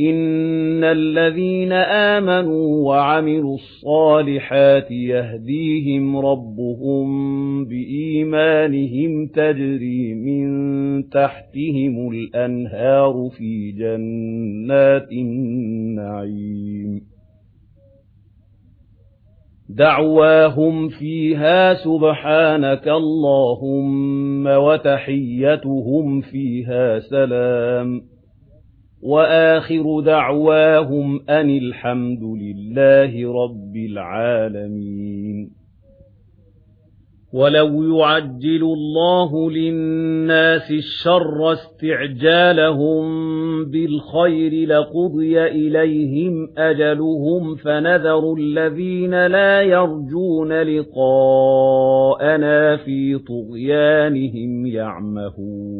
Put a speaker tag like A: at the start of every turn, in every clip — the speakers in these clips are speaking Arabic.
A: إِنَّ الَّذِينَ آمَنُوا وَعَمِلُوا الصَّالِحَاتِ يَهْدِيهِمْ رَبُّهُم بِإِيمَانِهِمْ تَجْرِي مِن تَحْتِهِمُ الْأَنْهَارُ فِي جَنَّاتِ النَّعِيمِ دَعْوَاهُمْ فِيهَا سُبْحَانَكَ اللَّهُمَّ وَتَحِيَّتُهُمْ فِيهَا سَلَامٌ وآخر دعواهم أن الحمد لله رب العالمين. ولو يعجل الله للناس الشر استعجالهم بالخير لقضي إليهم أجلهم فنذر الذين لا يرجون لقاءنا في طغيانهم يعمهون.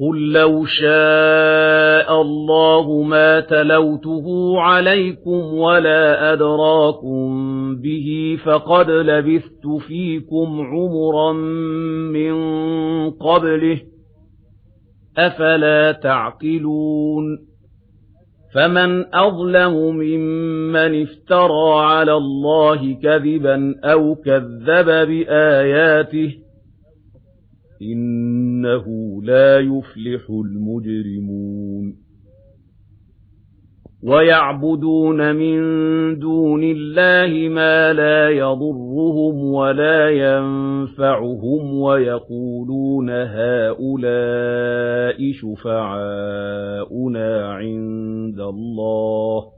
A: قُل لَّوْ شَاءَ اللَّهُ مَا تَلَوْتُهُ عَلَيْكُمْ وَلَا أَدْرَاكُمْ بِهِ فَقَدْ لَبِثْتُ فِيكُمْ عُمُرًا مِّن قَبْلِهِ أَفَلَا تَعْقِلُونَ فَمَن أَظْلَمُ مِمَّنِ افْتَرَى عَلَى اللَّهِ كَذِبًا أَوْ كَذَّبَ بِآيَاتِهِ إِنَّهُ لَا يُفْلِحُ الْمُجْرِمُونَ وَيَعْبُدُونَ مِن دُونِ اللَّهِ مَا لَا يَضُرُّهُمْ وَلَا يَنفَعُهُمْ وَيَقُولُونَ هَؤُلَاءِ شُفَعَاؤُنَا عِندَ اللَّهِ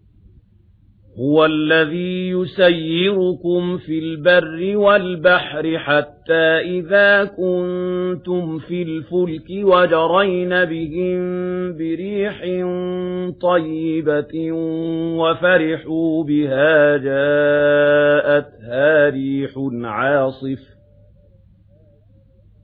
A: هُوَ الَّذِي يُسَيِّرُكُمْ فِي الْبَرِّ وَالْبَحْرِ حَتَّى إِذَا كُنتُمْ فِي الْفُلْكِ وَجَرَيْنَ بِهِم بِرِيحٍ طَيِّبَةٍ وَفَرِحُوا بِهَا جَاءَتْهَا رِيحٌ عَاصِفٌ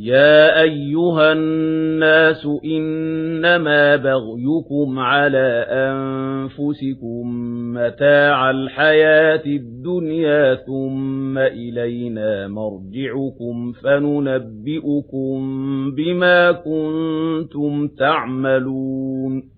A: يَا أَيُّهَا النَّاسُ إِنَّمَا بَغْيُكُمْ عَلَى أَنفُسِكُم مَّتَاعَ الْحَيَاةِ الدُّنْيَا ثُمَّ إِلَيْنَا مَرْجِعُكُمْ فَنُنَبِّئُكُم بِمَا كُنتُمْ تَعْمَلُونَ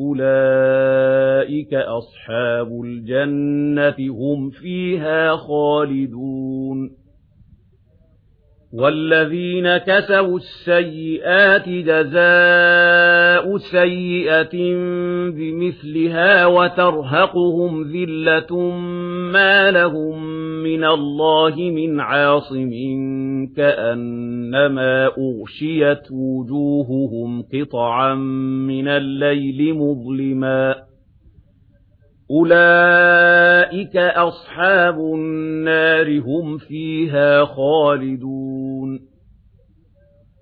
A: أُولَئِكَ أَصْحَابُ الْجَنَّةِ هُمْ فِيهَا خَالِدُونَ وَالَّذِينَ كَسَبُوا السَّيِّئَاتِ جَزَاءُ سَيِّئَةٍ بِمِثْلِهَا وَتَرْهَقُهُمْ ذِلَّةٌ مَا لَهُم مِّنَ اللَّهِ مِنْ عاصمين كأنما أغشيت وجوههم قطعا من الليل مظلما. أولئك أصحاب النار هم فيها خالدون.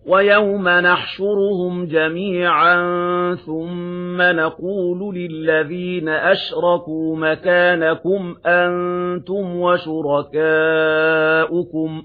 A: وَيَوْمَ نَحْشُرُهُمْ جَمِيعًا ثُمَّ نَقُولُ لِلَّذِينَ أَشْرَكُوا مَكَانَكُمْ أَنْتُمْ وَشُرَكَاؤُكُمْ ۖ.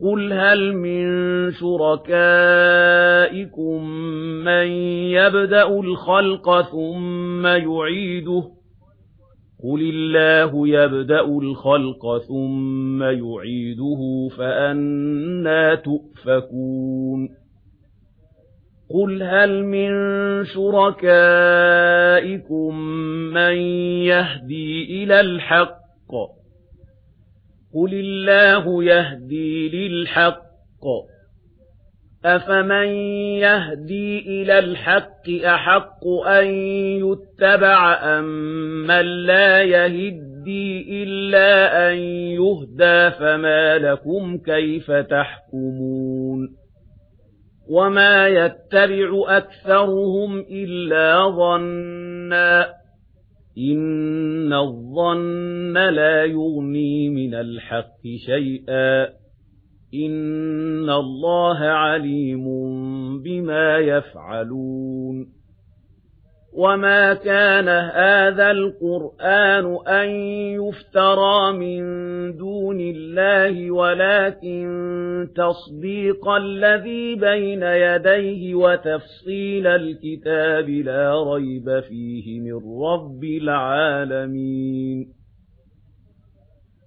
A: قُلْ هَلْ مِن شُرَكَائِكُم مَّن يَبْدَأُ الْخَلْقَ ثُمَّ يُعِيدُهُ قُلِ اللَّهُ يَبْدَأُ الْخَلْقَ ثُمَّ يُعِيدُهُ فَأَنَّىٰ تُؤْفَكُونَ قُلْ هَلْ مِن شُرَكَائِكُم مَّن يَهْدِي إِلَى الْحَقِّ قُلِ اللَّهُ يَهْدِي لِلْحَقِّ. أَفَمَن يَهْدِي إِلَى الْحَقِّ أَحَقُّ أَن يُتَّبَعَ أم من لَّا يَهْدِي إِلَّا أَن يُهْدَىٰ فَمَا لَكُمْ كَيْفَ تَحْكُمُونَ. وَمَا يَتَّبِعُ أَكْثَرُهُمْ إِلَّا ظَنًّا إِنَّ الظَّنَّ لَا يُغْنِي مِنَ الْحَقِّ شَيْئًا إِنَّ اللَّهَ عَلِيمٌ بِمَا يَفْعَلُونَ وَمَا كَانَ هَذَا الْقُرْآنُ أَن يُفْتَرَىٰ مِن دُونِ اللَّهِ وَلَٰكِن تَصْدِيقَ الَّذِي بَيْنَ يَدَيْهِ وَتَفْصِيلَ الْكِتَابِ لَا رَيْبَ فِيهِ مِن رَّبِّ الْعَالَمِينَ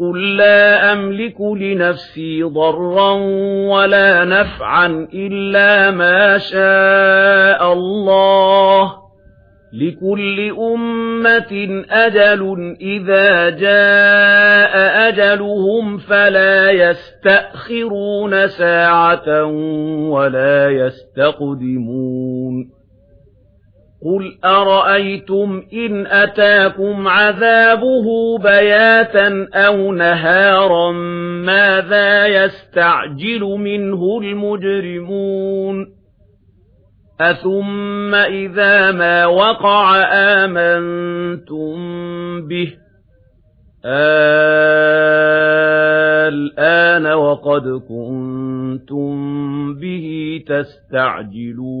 A: قُل لَّا أَمْلِكُ لِنَفْسِي ضَرًّا وَلَا نَفْعًا إِلَّا مَا شَاءَ اللَّهُ لِكُلِّ أُمَّةٍ أَجَلٌ إِذَا جَاءَ أَجَلُهُمْ فَلَا يَسْتَأْخِرُونَ سَاعَةً وَلَا يَسْتَقْدِمُونَ قُلْ أَرَأَيْتُمْ إِنْ أَتَاكُمْ عَذَابُهُ بَيَاتًا أَوْ نَهَارًا مَاذَا يَسْتَعْجِلُ مِنْهُ الْمُجْرِمُونَ أَثُمَّ إِذَا مَا وَقَعَ آمَنْتُمْ بِهِ الآن وقد كنتم به تستعجلون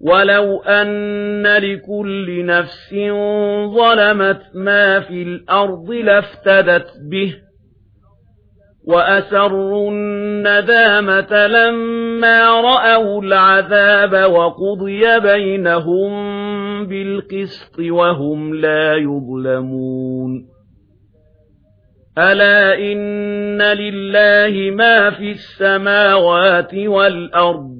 A: وَلَوْ أَنَّ لِكُلِّ نَفْسٍ ظَلَمَتْ مَا فِي الْأَرْضِ لَافْتَدَتْ بِهِ وَأَسَرُّوا النَّدَامَةَ لَمَّا رَأَوُا الْعَذَابَ وَقُضِيَ بَيْنَهُم بِالْقِسْطِ وَهُمْ لَا يُظْلَمُونَ أَلَا إِنَّ لِلَّهِ مَا فِي السَّمَاوَاتِ وَالْأَرْضِ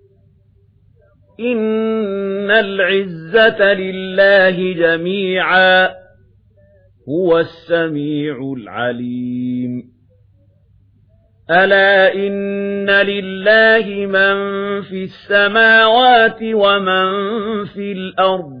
A: إِنَّ الْعِزَّةَ لِلَّهِ جَمِيعًا هُوَ السَّمِيعُ الْعَلِيمُ أَلَا إِنَّ لِلَّهِ مَن فِي السَّمَاوَاتِ وَمَن فِي الْأَرْضِ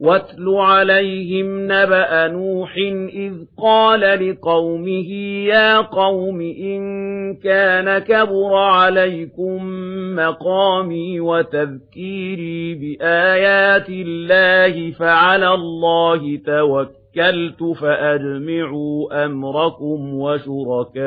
A: وَاتْلُ عَلَيْهِمْ نَبَأَ نُوحٍ إِذْ قَالَ لِقَوْمِهِ يَا قَوْمِ إِن كَانَ كَبُرَ عَلَيْكُم مَّقَامِي وَتَذْكِيرِي بِآيَاتِ اللَّهِ فَعَلَى اللَّهِ تَوَكَّلْتُ فَأَجْمِعُوا أَمْرَكُمْ وَشُرَكَاءَكُمْ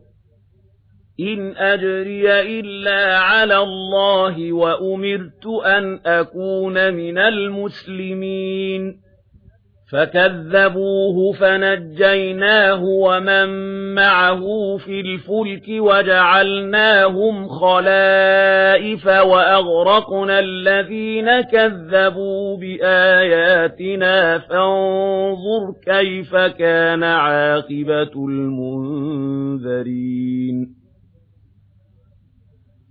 A: إِنْ أَجْرِيَ إِلَّا عَلَى اللَّهِ وَأُمِرْتُ أَنْ أَكُونَ مِنَ الْمُسْلِمِينَ. فَكَذَّبُوهُ فَنَجَّيْنَاهُ وَمَن مَّعَهُ فِي الْفُلْكِ وَجَعَلْنَاهُمْ خَلَائِفَ وَأَغْرَقْنَا الَّذِينَ كَذَّبُوا بِآيَاتِنَا. فَانظُرْ كَيْفَ كَانَ عَاقِبَةُ الْمُنذَرِينَ.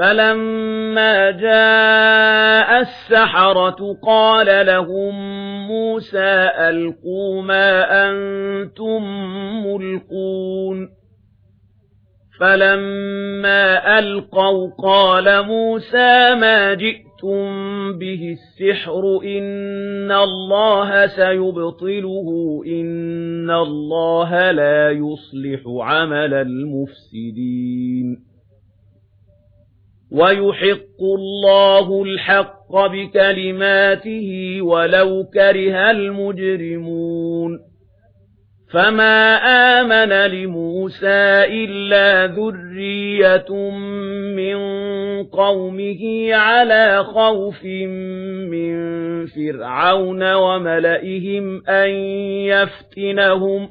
A: فَلَمَّا جَاءَ السَّحَرَةُ قَالَ لَهُم مُوسَى أَلْقُوا مَا أَنتُم مُّلْقُونَ فَلَمَّا أَلْقَوْا قَالَ مُوسَى مَا جِئْتُم بِهِ السِّحْرُ إِنَّ اللَّهَ سَيُبْطِلُهُ إِنَّ اللَّهَ لَا يُصْلِحُ عَمَلَ الْمُفْسِدِينَ وَيُحِقُّ اللَّهُ الْحَقَّ بِكَلِمَاتِهِ وَلَوْ كَرِهَ الْمُجْرِمُونَ فَمَا آمَنَ لِمُوسَى إِلَّا ذُرِّيَّةٌ مِّن قَوْمِهِ عَلَى خَوْفٍ مِّن فِرْعَوْنَ وَمَلَئِهِمْ أَن يَفْتِنَهُمْ ۚ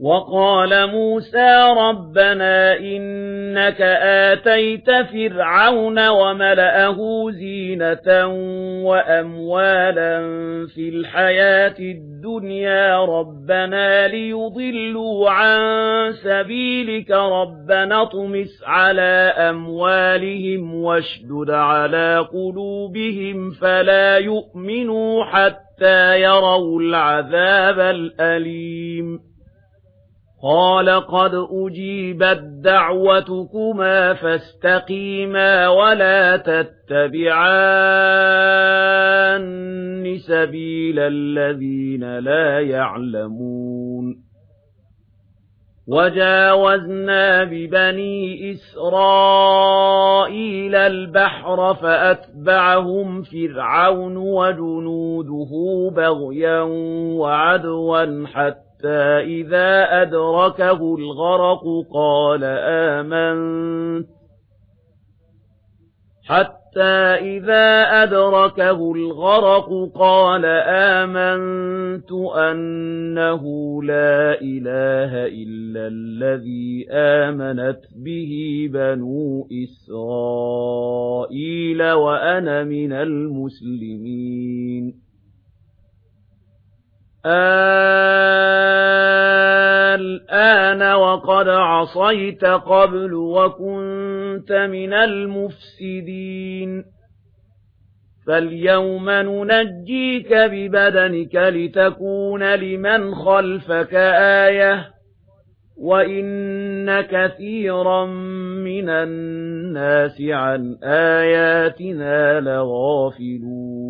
A: وَقَالَ مُوسَى رَبَّنَا إِنَّكَ آتَيْتَ فِرْعَوْنَ وَمَلَأَهُ زِينَةً وَأَمْوَالًا فِي الْحَيَاةِ الدُّنْيَا رَبَّنَا لِيُضِلُّوا عَن سَبِيلِكَ رَبَّنَا اطْمِسْ عَلَى أَمْوَالِهِمْ وَاشْدُدْ عَلَى قُلُوبِهِمْ فَلَا يُؤْمِنُوا حَتَّى يَرَوْا الْعَذَابَ الْأَلِيمَ قَالَ قَدْ أُجِيبَتْ دَعْوَتُكُمَا فَاسْتَقِيمَا وَلَا تَتَّبِعَانِ سَبِيلَ الَّذِينَ لَا يَعْلَمُونَ. وَجَاوَزْنَا بِبَنِي إِسْرَائِيلَ الْبَحْرَ فَأَتْبَعَهُمْ فِرْعَوْنُ وَجُنُودُهُ بَغْيًا وَعَدْوًا حَتَّى إِذَا أَدْرَكَهُ الْغَرَقُ قَالَ آمَنْتُ حَتَّى إِذَا أَدْرَكَهُ الْغَرَقُ قَالَ آمَنْتُ أَنَّهُ لَا إِلَٰهَ إِلَّا الَّذِي آمَنَتْ بِهِ بَنُو إِسْرَائِيلَ وَأَنَا مِنَ الْمُسْلِمِينَ الآن وقد عصيت قبل وكنت من المفسدين فاليوم ننجيك ببدنك لتكون لمن خلفك آية وَإِنَّ كَثِيرًا مِنَ النَّاسِ عَن آيَاتِنَا لَغَافِلُونَ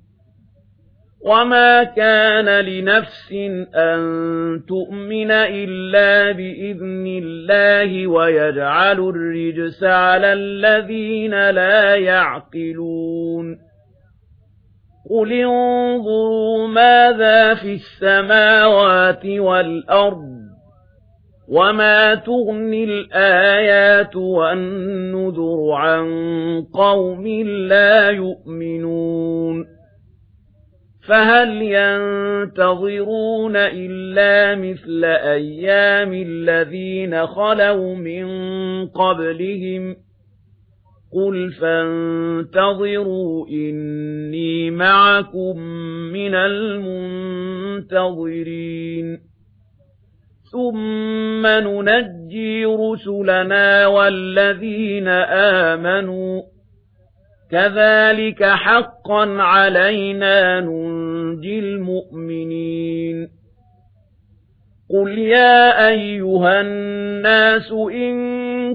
A: وَمَا كَانَ لِنَفْسٍ أَن تُؤْمِنَ إِلَّا بِإِذْنِ اللَّهِ وَيَجْعَلُ الرِّجْسَ عَلَى الَّذِينَ لَا يَعْقِلُونَ قُلِ انظُرُوا مَاذَا فِي السَّمَاوَاتِ وَالْأَرْضِ وَمَا تُغْنِي الْآيَاتُ وَالنُّذُرُ عَن قَوْمٍ لَّا يُؤْمِنُونَ فَهَلْ يَنْتَظِرُونَ إِلَّا مِثْلَ أَيَّامِ الَّذِينَ خَلَوْا مِنْ قَبْلِهِمْ قُلْ فَانْتَظِرُوا إِنِّي مَعَكُمْ مِنَ الْمُنْتَظِرِينَ ثُمَّ نُنَجِّي رُسُلَنَا وَالَّذِينَ آمَنُوا كَذَلِكَ حَقًّا عَلَيْنَا نُنْجِي الْمُؤْمِنِينَ قُلْ يَا أَيُّهَا النَّاسُ إِن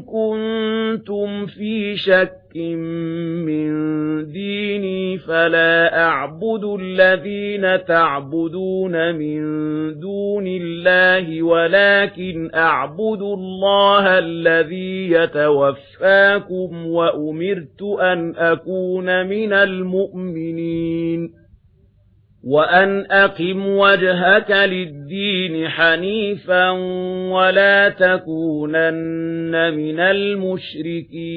A: كُنتُمْ فِي شَكٍّ شَيْءٍ مِّن دِينِي فَلَا أَعْبُدُ الَّذِينَ تَعْبُدُونَ مِن دُونِ اللَّهِ وَلَكِنْ أَعْبُدُ اللَّهَ الَّذِي يَتَوَفَّاكُمْ وَأُمِرْتُ أَنْ أَكُونَ مِنَ الْمُؤْمِنِينَ وَأَنْ أَقِمْ وَجْهَكَ لِلدِّينِ حَنِيفًا وَلَا تَكُونَنَّ مِنَ الْمُشْرِكِينَ